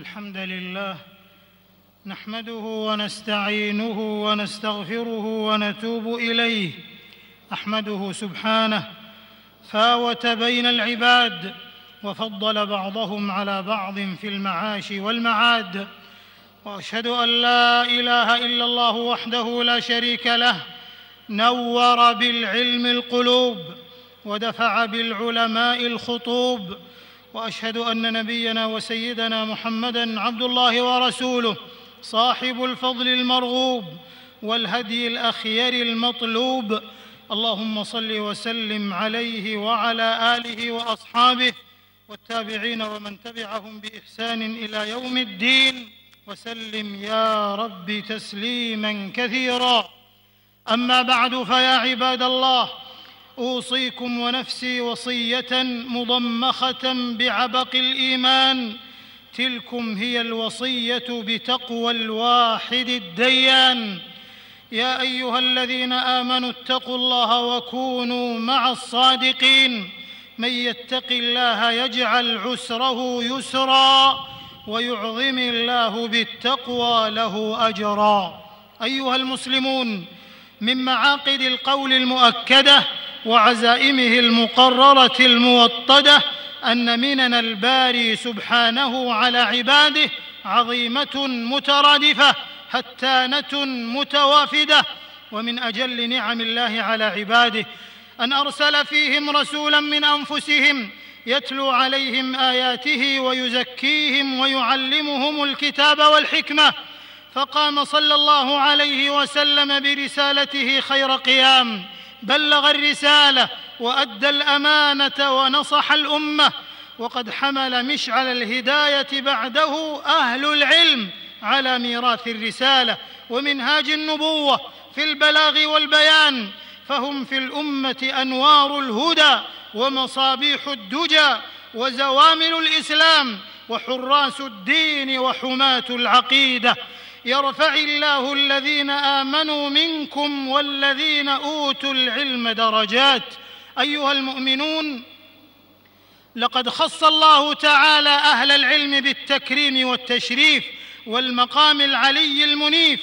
الحمد لله نحمده ونستعينه ونستغفره ونتوب إليه أحمده سبحانه فاوت بين العباد وفضل بعضهم على بعض في المعاش والمعاد وأشهد أن لا إله إلا الله وحده لا شريك له نور بالعلم القلوب ودفع بالعلماء الخطوب وأشهد أن نبينا وسيدنا محمدا عبد الله ورسوله صاحب الفضل المرغوب والهدي الأخير المطلوب. اللهم صل وسلم عليه وعلى آله وأصحابه والتابعين ومن تبعهم بإحسان إلى يوم الدين. وسلم يا رب تسليما كثيرا. أما بعد فيا عباد الله أوصيكم ونفسي وصية مضمخة بعبق الإيمان. تلكم هي الوصية بتقوى الواحد الديان. يا أيها الذين آمنوا اتقوا الله وكونوا مع الصادقين. من يتق الله يجعل عسره يسرا ويعظم الله بالتقوى له أجرا. أيها المسلمون من معاقد القول المؤكدة وعزائمه المقررة الموطدة أن منن الباري سبحانه على عباده عظيمة مترادفة هتانة متوافدة. ومن أجل نعم الله على عباده أن أرسل فيهم رسولا من أنفسهم يتلو عليهم آياته ويزكيهم ويعلمهم الكتاب والحكمة. فقام صلى الله عليه وسلم برسالته خير قيام. بلغ الرسالة وأدى الأمانة ونصح الأمة وقد حمل مشعل الهداية بعده أهل العلم على ميراث الرسالة ومنهاج النبوة في البلاغ والبيان فهم في الأمة أنوار الهدى ومصابيح الدجى وزوامل الإسلام وحراس الدين وحماة العقيدة. يرفع الله الذين آمنوا منكم والذين أوتوا العلم درجات. أيها المؤمنون لقد خص الله تعالى أهل العلم بالتكريم والتشريف والمقام العلي المنيف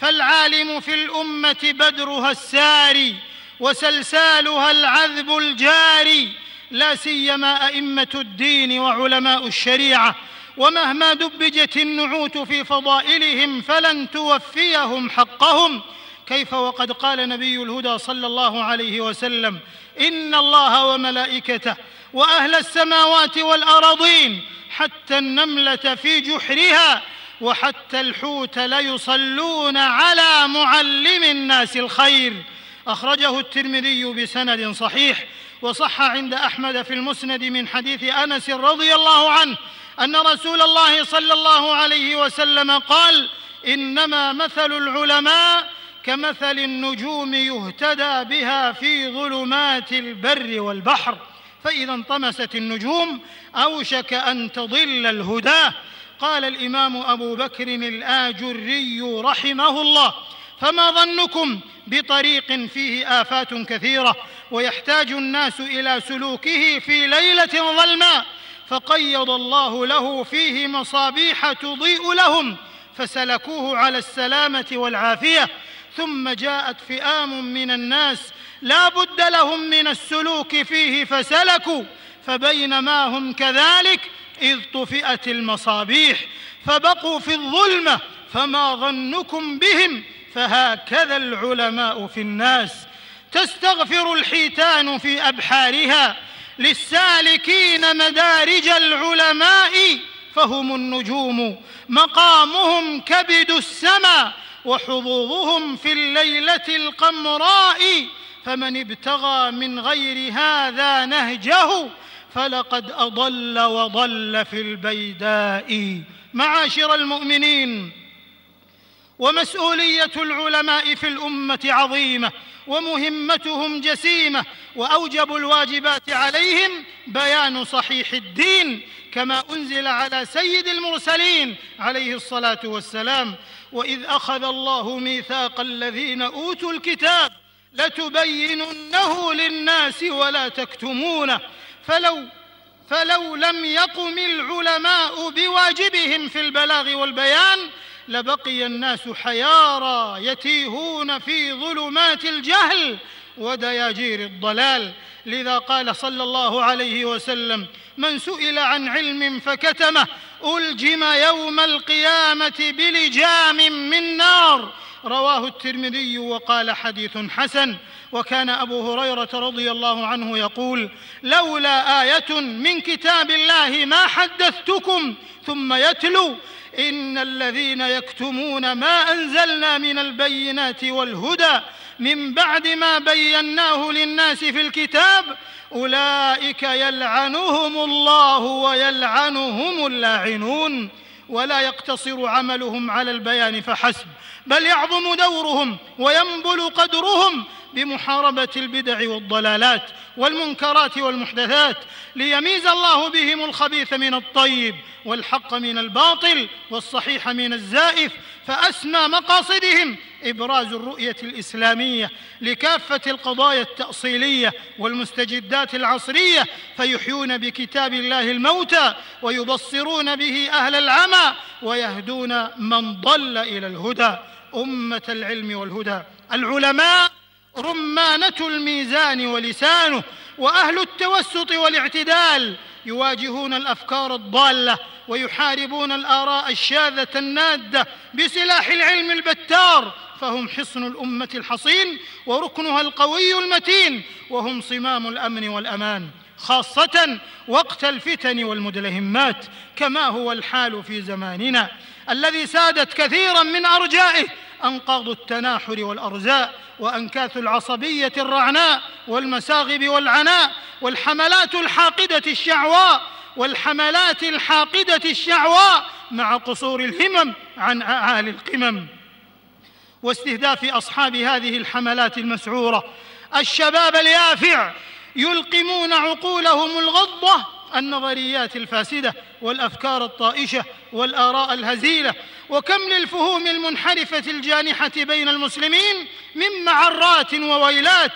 فالعالم في الأمة بدرها الساري وسلسالها العذب الجاري لا سيما أئمة الدين وعلماء الشريعة. ومهما دبجت النعوت في فضائلهم فلن توفيهم حقهم. كيف وقد قال نبي الهدى صلى الله عليه وسلم إن الله وملائكته وأهل السماوات والارضين حتى النملة في جحرها وحتى الحوت ليصلون على معلم الناس الخير. أخرجه الترمذي بسند صحيح وصح عند أحمد في المسند من حديث أنس رضي الله عنه أن رسول الله صلى الله عليه وسلم قال إنما مثل العلماء كمثل النجوم يهتدى بها في ظلمات البر والبحر فإذا انطمست النجوم أوشك أن تضل الهداه قال الإمام أبو بكر الآجري رحمه الله فما ظنكم بطريق فيه آفات كثيرة ويحتاج الناس إلى سلوكه في ليلة ظلماء فقيض الله له فيه مصابيح تضيء لهم فسلكوه على السلامة والعافية ثم جاءت فئام من الناس لا بد لهم من السلوك فيه فسلكوا فبينما هم كذلك إذ طفئت المصابيح فبقوا في الظلمة فما ظنكم بهم فهكذا العلماء في الناس. تستغفر الحيتان في أبحارها للسالكين مدارج العلماء فهم النجوم مقامهم كبد السماء وحظوظهم في الليلة القمراء. فمن ابتغى من غير هذا نهجه فلقد أضل وضل في البيداء معاشر المؤمنين ومسؤولية العلماء في الأمة عظيمة ومهمتهم جسيمة وأوجب الواجبات عليهم بيان صحيح الدين كما أنزل على سيد المرسلين عليه الصلاة والسلام وإذ أخذ الله ميثاق الذين أوتوا الكتاب لتبيننه للناس ولا تكتمونه فلو فلو لم يقم العلماء بواجبهم في البلاغ والبيان لبقي الناس حيارى يتيهون في ظلمات الجهل ودياجير الضلال. لذا قال صلى الله عليه وسلم من سئل عن علم فكتمه ألجم يوم القيامة بلجام من نار. رواه الترمذي وقال حديث حسن. وكان أبو هريرة رضي الله عنه يقول لولا آية من كتاب الله ما حدثتكم ثم يتلو إن الذين يكتمون ما أنزلنا من البينات والهدى من بعد ما بيناه للناس في الكتاب أولئك يلعنهم الله ويلعنهم اللاعنون. ولا يقتصر عملهم على البيان فحسب. بل يعظم دورهم وينبل قدرهم بمحاربة البدع والضلالات والمنكرات والمحدثات ليميز الله بهم الخبيث من الطيب والحق من الباطل والصحيح من الزائف فاسمى مقاصدهم إبراز الرؤية الإسلامية لكافة القضايا التأصيلية والمستجدات العصرية فيحيون بكتاب الله الموتى ويبصرون به أهل العمى ويهدون من ضل إلى الهدى أمة العلم والهدى. العلماء رمانة الميزان ولسانه وأهل التوسط والاعتدال يواجهون الأفكار الضالة ويحاربون الآراء الشاذة النادة بسلاح العلم البتار. فهم حصن الأمة الحصين وركنها القوي المتين وهم صمام الأمن والأمان. خاصة وقت الفتن والمدلهمات كما هو الحال في زماننا الذي سادت كثيرا من أرجائه أنقاض التناحر والأرزاء وأنكاث العصبية الرعناء والمساغب والعناء والحملات الحاقدة الشعواء والحملات الحاقدة الشعواء مع قصور الهمم عن أعالي القمم. واستهداف أصحاب هذه الحملات المسعورة الشباب اليافع يلقمون عقولهم الغضة النظريات الفاسدة. والأفكار الطائشة والآراء الهزيلة وكم للفهوم المنحرفة الجانحة بين المسلمين من معرات وويلات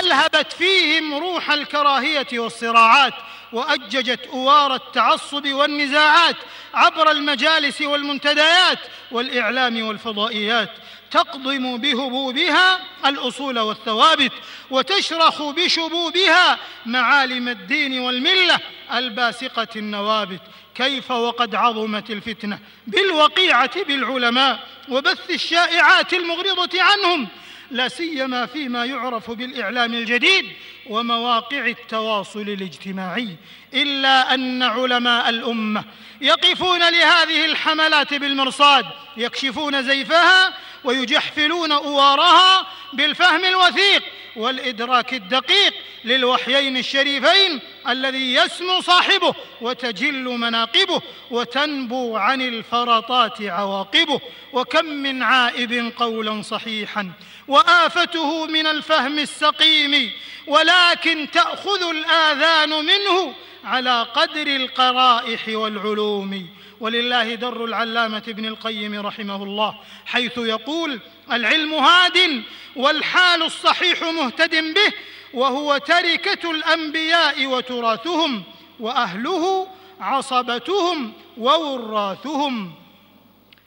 ألهبت فيهم روح الكراهية والصراعات وأججت أوار التعصب والنزاعات عبر المجالس والمنتديات والإعلام والفضائيات تقضم بهبوبها الأصول والثوابت وتشرخ بشبوبها معالم الدين والملة الباسقة النوابت. كيف وقد عظمت الفتنة بالوقيعة بالعلماء وبث الشائعات المغرضة عنهم لا سيما فيما يعرف بالإعلام الجديد ومواقع التواصل الاجتماعي إلا أن علماء الأمة يقفون لهذه الحملات بالمرصاد يكشفون زيفها ويجحفلون أوارها بالفهم الوثيق والإدراك الدقيق للوحيين الشريفين الذي يسمو صاحبه وتجل مناقبه وتنبو عن الفرطات عواقبه وكم من عائب قولا صحيحا وآفته من الفهم السقيم ولكن تأخذ الآذان منه على قدر القرائح والعلوم ولله در العلامة ابن القيم رحمه الله حيث يقول العلم هاد والحال الصحيح مهتد به وهو تركة الأنبياء وتراثهم وأهله عصبتهم ووراثهم.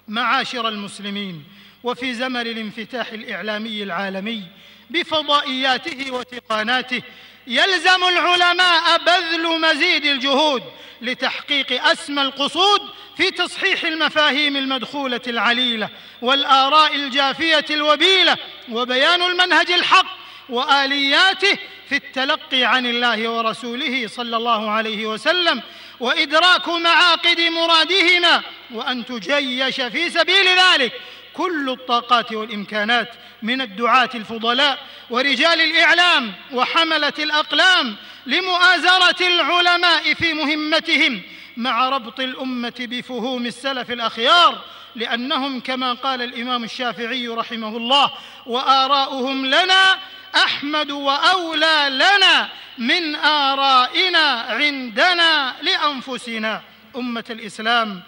معاشر المسلمين وفي زمن الانفتاح الإعلامي العالمي بفضائياته وتقاناته يلزم العلماء بذل مزيد الجهود لتحقيق أسمى القصود في تصحيح المفاهيم المدخولة العليلة والآراء الجافية الوبيلة وبيان المنهج الحق وآلياته في التلقي عن الله ورسوله صلى الله عليه وسلم وإدراك معاقد مرادهما وأن تجيش في سبيل ذلك كل الطاقات والإمكانات من الدعاة الفضلاء ورجال الإعلام وحملة الأقلام لمؤازرة العلماء في مهمتهم مع ربط الأمة بفهوم السلف الأخيار لأنهم كما قال الإمام الشافعي رحمه الله وآراؤهم لنا أحمد وأولى لنا من آرائنا عندنا لأنفسنا. أمة الإسلام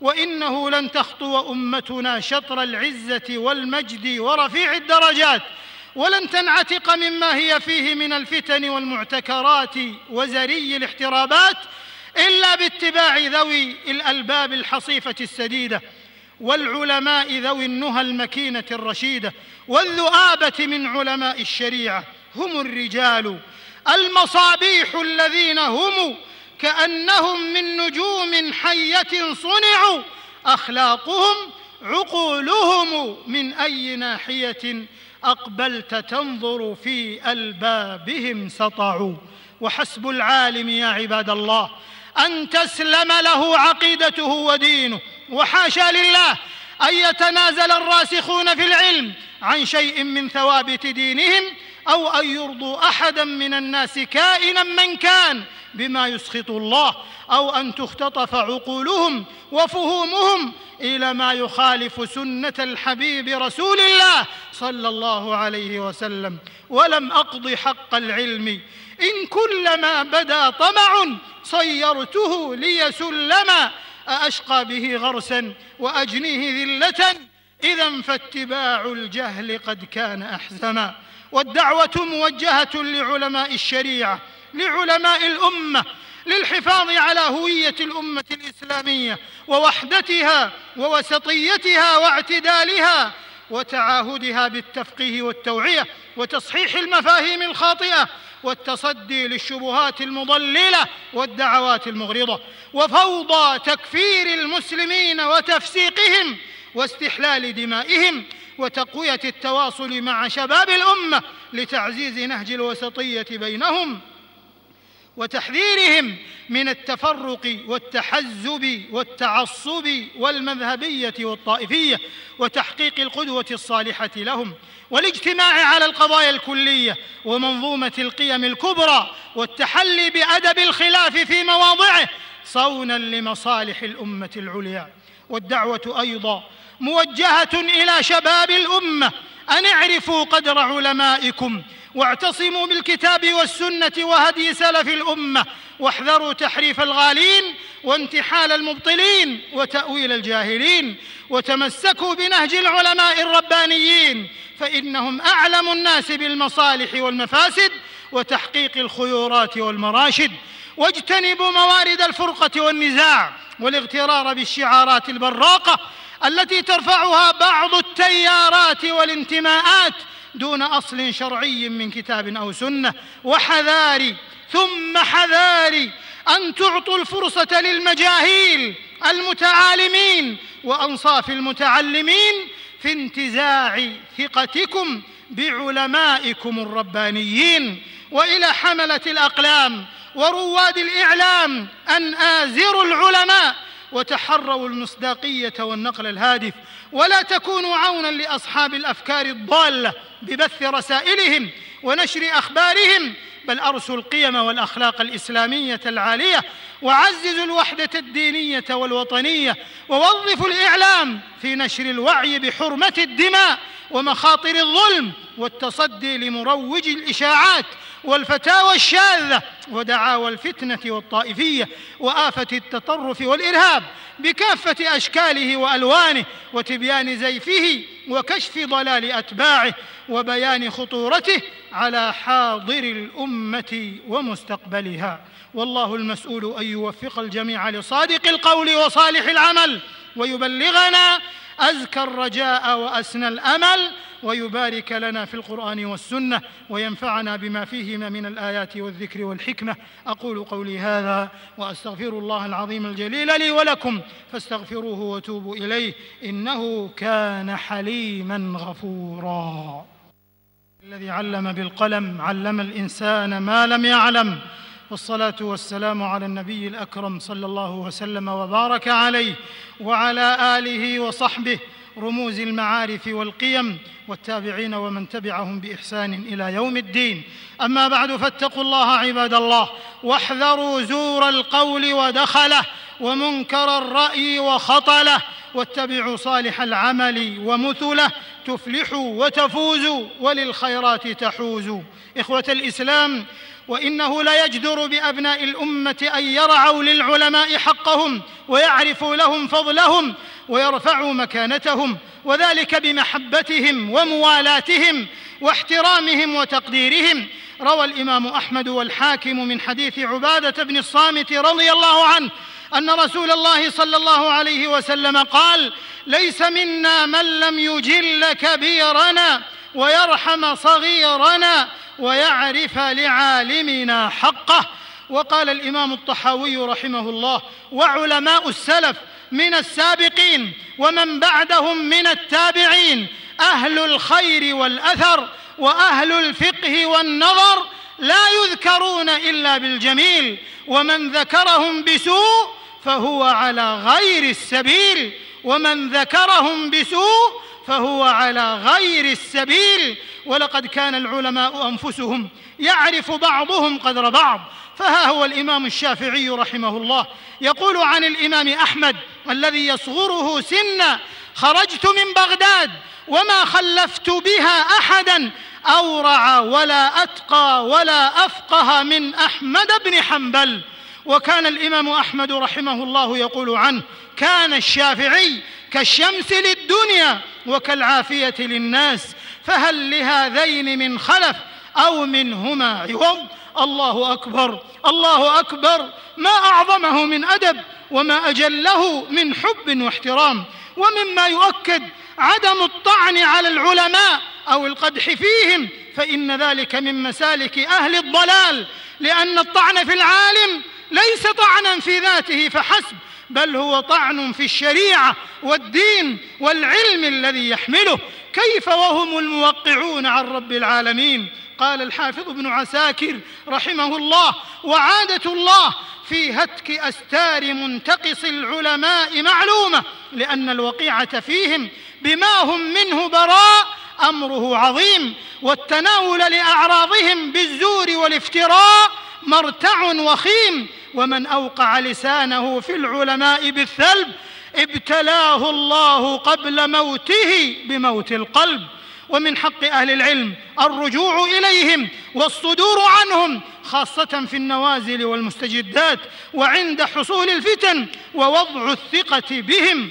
وإنه لن تخطو أمتنا شطر العزة والمجد ورفيع الدرجات ولن تنعتق مما هي فيه من الفتن والمعتكرات وزري الاحترابات إلا باتباع ذوي الألباب الحصيفة السديدة والعلماء ذوي النهى المكينة الرشيدة والذؤابة من علماء الشريعة هم الرجال المصابيح الذين هم كأنهم من نجوم حية صنعوا أخلاقهم عقولهم من أي ناحية؟ أقبلت تنظر في ألبابهم سطعوا. وحسب العالم يا عباد الله أن تسلم له عقيدته ودينه وحاشا لله أن يتنازل الراسخون في العلم عن شيء من ثوابت دينهم أو أن يرضوا أحدا من الناس كائنا من كان بما يسخط الله أو أن تختطف عقولهم وفهومهم إلى ما يخالف سنة الحبيب رسول الله صلى الله عليه وسلم. ولم أقض حق العلم. إن كلما بدا طمع صيرته ليسلما أأشقى به غرسا وأجنيه ذلة؟ إذا فاتباع الجهل قد كان أحزما والدعوة موجهة لعلماء الشريعة لعلماء الأمة للحفاظ على هوية الأمة الإسلامية ووحدتها ووسطيتها واعتدالها وتعاهدها بالتفقيه والتوعية وتصحيح المفاهيم الخاطئة والتصدي للشبهات المضللة والدعوات المغرضة وفوضى تكفير المسلمين وتفسيقهم واستحلال دمائهم وتقوية التواصل مع شباب الأمة لتعزيز نهج الوسطية بينهم. وتحذيرهم من التفرق والتحزب والتعصب والمذهبية والطائفية وتحقيق القدوة الصالحة لهم والاجتماع على القضايا الكلية ومنظومة القيم الكبرى والتحلي بأدب الخلاف في مواضعه صونا لمصالح الأمة العليا. والدعوة أيضا موجهة إلى شباب الأمة. أن اعرفوا قدر علمائكم واعتصموا بالكتاب والسنة وهدي سلف الأمة. واحذروا تحريف الغالين وانتحال المبطلين وتأويل الجاهلين. وتمسكوا بنهج العلماء الربانيين. فإنهم أعلم الناس بالمصالح والمفاسد وتحقيق الخيورات والمراشد. واجتنبوا موارد الفرقة والنزاع والاغترار بالشعارات البراقة التي ترفعها بعض التيارات والانتماءات دون أصل شرعي من كتاب أو سنة. وحذاري ثم حذاري أن تعطوا الفرصة للمجاهيل المتعالمين وأنصاف المتعلمين في انتزاع ثقتكم بعلمائكم الربانيين. وإلى حملة الأقلام ورواد الإعلام أن آزروا العلماء وتحروا المصداقية والنقل الهادف ولا تكونوا عونا لأصحاب الأفكار الضالة. ببث رسائلهم ونشر أخبارهم بل ارسوا القيم والأخلاق الإسلامية العالية وعززوا الوحدة الدينية والوطنية ووظفوا الإعلام في نشر الوعي بحرمة الدماء ومخاطر الظلم والتصدي لمروج الإشاعات والفتاوى الشاذة ودعاوى الفتنة والطائفية وآفة التطرف والإرهاب بكافة أشكاله وألوانه وتبيان زيفه وكشف ضلال أتباعه وبيان خطورته على حاضر الأمة ومستقبلها. والله المسؤول أن يوفق الجميع لصادق القول وصالح العمل ويبلغنا أزكى الرجاء وأسنى الأمل ويبارك لنا في القرآن والسنة وينفعنا بما فيهما من الآيات والذكر والحكمة. أقول قولي هذا وأستغفر الله العظيم الجليل لي ولكم فاستغفروه وتوبوا إليه إنه كان حليما غفورا. الذي علم بالقلم علم الإنسان ما لم يعلم. والصلاة والسلام على النبي الأكرم صلى الله وسلم وبارك عليه وعلى آله وصحبه رموز المعارف والقيم والتابعين ومن تبعهم بإحسان إلى يوم الدين. أما بعد فاتقوا الله عباد الله واحذروا زور القول ودخله ومنكر الرأي وخطله واتبعوا صالح العمل ومثله تفلحوا وتفوزوا وللخيرات تحوزوا. إخوة الإسلام وإنه ليجدر بأبناء الأمة أن يرعوا للعلماء حقهم ويعرفوا لهم فضلهم ويرفعوا مكانتهم وذلك بمحبتهم وموالاتهم واحترامهم وتقديرهم. روى الإمام أحمد والحاكم من حديث عبادة بن الصامت رضي الله عنه أن رسول الله صلى الله عليه وسلم قال ليس منا من لم يجل كبيرنا ويرحم صغيرنا ويعرف لعالمنا حقه. وقال الإمام الطحاوي رحمه الله وعلماء السلف من السابقين ومن بعدهم من التابعين أهل الخير والأثر وأهل الفقه والنظر لا يذكرون إلا بالجميل ومن ذكرهم بسوء فهو على غير السبيل ومن ذكرهم بسوء فهو على غير السبيل. ولقد كان العلماء أنفسهم يعرف بعضهم قدر بعض. فها هو الإمام الشافعي رحمه الله. يقول عن الإمام أحمد الذي يصغره سنا خرجت من بغداد وما خلفت بها أحدا أورع ولا أتقى ولا أفقه من أحمد بن حنبل. وكان الإمام أحمد رحمه الله يقول عنه كان الشافعي كالشمس للدنيا وكالعافية للناس فهل لهذين من خلف أو منهما عوض؟ الله أكبر الله أكبر ما أعظمه من أدب وما أجله من حب واحترام ومما يؤكد عدم الطعن على العلماء أو القدح فيهم فإن ذلك من مسالك أهل الضلال لأن الطعن في العالم ليس طعنا في ذاته فحسب بل هو طعن في الشريعة والدين والعلم الذي يحمله. كيف وهم الموقعون عن رب العالمين؟ قال الحافظ ابن عساكر رحمه الله وعادة الله في هتك أستار منتقص العلماء معلومة لأن الوقيعة فيهم بما هم منه براء أمره عظيم والتناول لأعراضهم بالزور والافتراء مرتع وخيم ومن أوقع لسانه في العلماء بالثلب ابتلاه الله قبل موته بموت القلب. ومن حق أهل العلم الرجوع إليهم والصدور عنهم خاصة في النوازل والمستجدات وعند حصول الفتن ووضع الثقة بهم.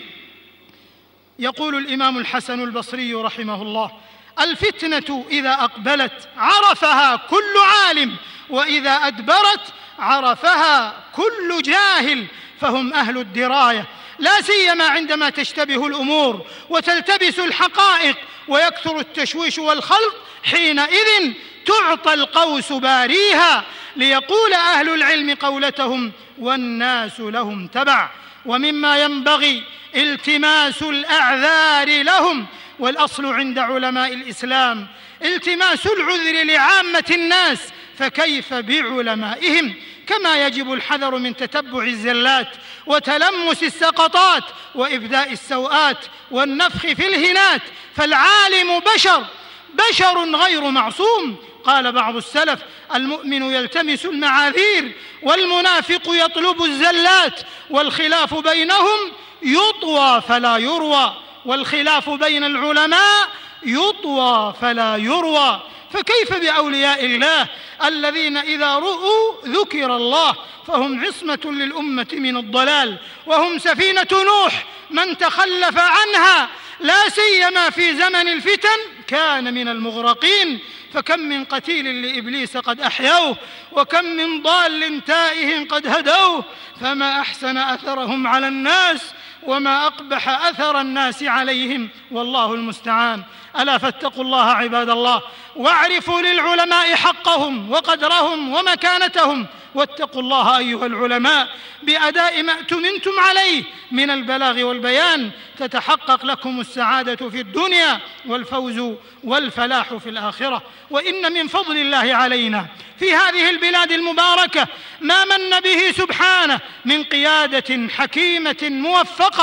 يقول الإمام الحسن البصري رحمه الله الفتنة إذا أقبلت عرفها كل عالم وإذا أدبرت عرفها كل جاهل فهم أهل الدراية. لا سيما عندما تشتبه الأمور وتلتبس الحقائق ويكثر التشويش والخلط حينئذ تعطى القوس باريها ليقول أهل العلم قولتهم والناس لهم تبع. ومما ينبغي التماس الأعذار لهم والأصل عند علماء الإسلام التماس العذر لعامة الناس فكيف بعلمائهم؟ كما يجب الحذر من تتبع الزلات وتلمس السقطات وإبداء السوءات والنفخ في الهنات فالعالم بشر بشر غير معصوم قال بعض السلف المؤمن يلتمس المعاذير والمنافق يطلب الزلات والخلاف بينهم يطوى فلا يروى. والخلاف بين العلماء يطوى فلا يروى. فكيف بأولياء الله الذين إذا رؤوا ذكر الله فهم عصمة للأمة من الضلال وهم سفينة نوح. من تخلف عنها لا سيما في زمن الفتن كان من المغرقين. فكم من قتيل لإبليس قد أحيوه وكم من ضال تائه قد هدوه. فما أحسن أثرهم على الناس وما أقبح أثر الناس عليهم والله المستعان. ألا فاتقوا الله عباد الله واعرفوا للعلماء حقهم وقدرهم ومكانتهم واتقوا الله أيها العلماء بأداء ما اؤتمنتم عليه من البلاغ والبيان تتحقق لكم السعادة في الدنيا والفوز والفلاح في الآخرة. وإن من فضل الله علينا في هذه البلاد المباركة ما من به سبحانه من قيادة حكيمة موفقة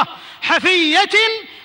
حفية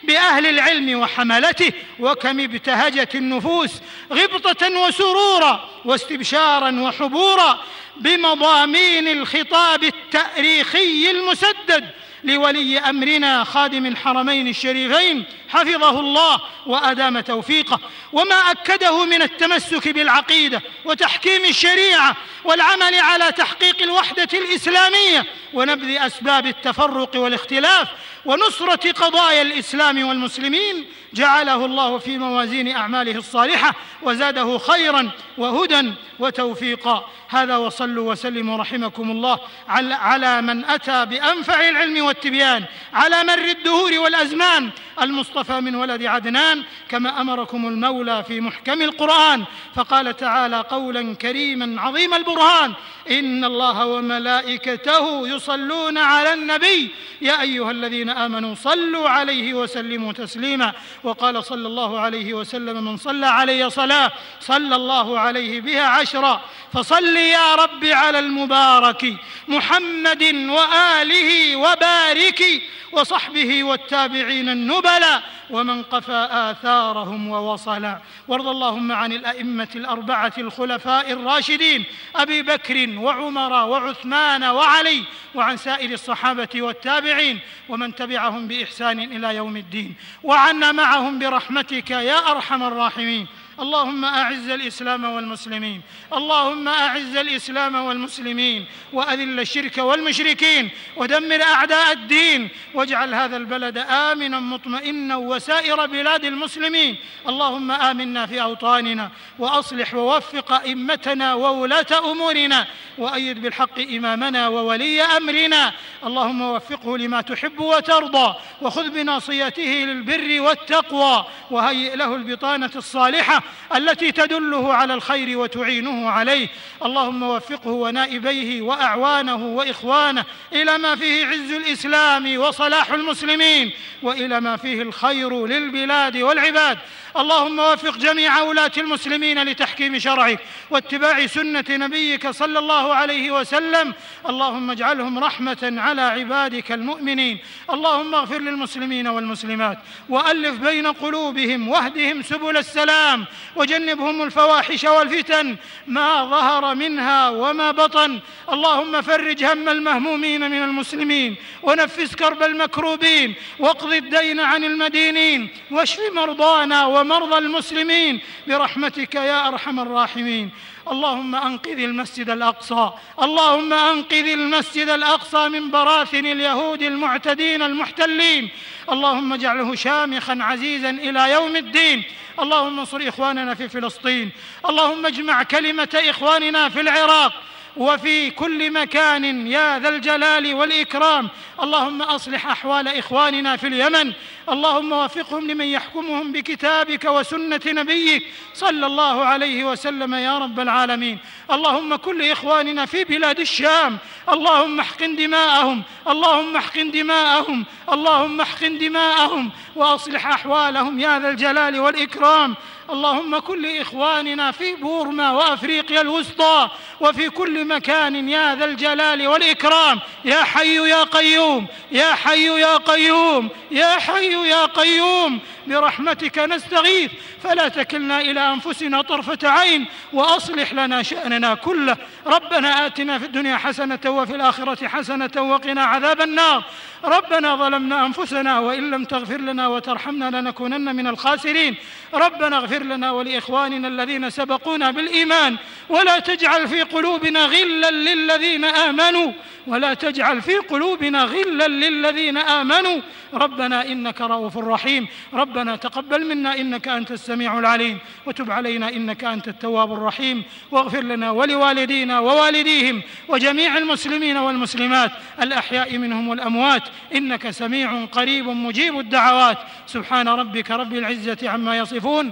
بأهل العلم وحملته وكم ابتهجت النفوس غبطة وسرورا واستبشارا وحبورا. بمضامين الخطاب التأريخي المسدد لولي أمرنا خادم الحرمين الشريفين حفظه الله وأدام توفيقه وما أكده من التمسك بالعقيدة وتحكيم الشريعة والعمل على تحقيق الوحدة الإسلامية ونبذ أسباب التفرق والاختلاف ونصرة قضايا الإسلام والمسلمين جعله الله في موازين أعماله الصالحة وزاده خيرا وهدى وتوفيقا. هذا وصلوا وسلموا رحمكم الله على من أتى بأنفع العلم والتبيان على مر الدهور والأزمان. المصطفى من ولد عدنان كما أمركم المولى في محكم القرآن. فقال تعالى قولا كريما عظيم البرهان إن الله وملائكته يصلون على النبي. يا أيها الذين آمنوا صلوا عليه وسلموا تسليما. وقال صلى الله عليه وسلم من صلى علي صلاة صلى الله عليه بها عشرا. فصل يا رب على المبارك محمد وآله وبارك وصحبه والتابعين النبلا ومن قفى آثارهم ووصلا وارض اللهم عن الأئمة الأربعة الخلفاء الراشدين أبي بكر وعمر وعثمان وعلي وعن سائر الصحابة والتابعين ومن تبعهم بإحسان إلى يوم الدين. وعنا معهم برحمتك يا أرحم الراحمين. اللهم أعز الإسلام والمسلمين اللهم أعز الإسلام والمسلمين وأذل الشرك والمشركين ودمر أعداء الدين واجعل هذا البلد آمنا مطمئنا وسائر بلاد المسلمين. اللهم آمنا في أوطاننا وأصلح ووفق أئمتنا وولاة أمورنا وأيد بالحق إمامنا وولي أمرنا. اللهم وفقه لما تحب وترضى وخذ بناصيته للبر والتقوى وهيئ له البطانة الصالحة التي تدله على الخير وتعينه عليه. اللهم وفقه ونائبيه وأعوانه وإخوانه إلى ما فيه عز الإسلام وصلاح المسلمين وإلى ما فيه الخير للبلاد والعباد. اللهم وفق جميع ولاة المسلمين لتحكيم شرعك واتباع سنة نبيك صلى الله عليه وسلم. اللهم اجعلهم رحمة على عبادك المؤمنين. اللهم اغفر للمسلمين والمسلمات وألف بين قلوبهم واهدهم سبل السلام. وجنبهم الفواحش والفتن ما ظهر منها وما بطن. اللهم فرج هم المهمومين من المسلمين ونفس كرب المكروبين واقض الدين عن المدينين واشف مرضانا ومرضى المسلمين. برحمتك يا أرحم الراحمين. اللهم أنقذ المسجد الأقصى. اللهم أنقذ المسجد الأقصى من براثن اليهود المعتدين المحتلين. اللهم اجعله شامخا عزيزا إلى يوم الدين. اللهم انصر إخواننا في فلسطين. اللهم اجمع كلمة إخواننا في العراق. وفي كل مكان يا ذا الجلال والإكرام. اللهم أصلح أحوال إخواننا في اليمن. اللهم وفقهم لمن يحكمهم بكتابك وسنة نبيك. صلى الله عليه وسلم يا رب العالمين. اللهم كل إخواننا في بلاد الشام. اللهم احقن دماءهم. اللهم احقن دماءهم. اللهم احقن دماءهم. وأصلح أحوالهم يا ذا الجلال والإكرام. اللهم كل إخواننا في بورما وأفريقيا الوسطى وفي كل مكان يا ذا الجلال والإكرام. يا حي يا قيوم يا حي يا قيوم يا حي يا قيوم. برحمتك نستغيث فلا تكلنا إلى أنفسنا طرفة عين وأصلح لنا شأننا كله. ربنا آتنا في الدنيا حسنة وفي الآخرة حسنة وقنا عذاب النار. ربنا ظلمنا أنفسنا وإن لم تغفر لنا وترحمنا لنكونن من الخاسرين. ربنا اغفر لنا ولإخواننا الذين سبقونا بالإيمان ولا تجعل في قلوبنا غلا للذين آمنوا ولا تجعل في قلوبنا غلا للذين آمنوا. ربنا إنك رؤوف رحيم. ربنا تقبل منا إنك أنت السميع العليم وتب علينا إنك أنت التواب الرحيم. واغفر لنا ولوالدينا ووالديهم وجميع المسلمين والمسلمات الأحياء منهم والأموات. إنك سميع قريب مجيب الدعوات. سبحان ربك رب العزة عما يصفون.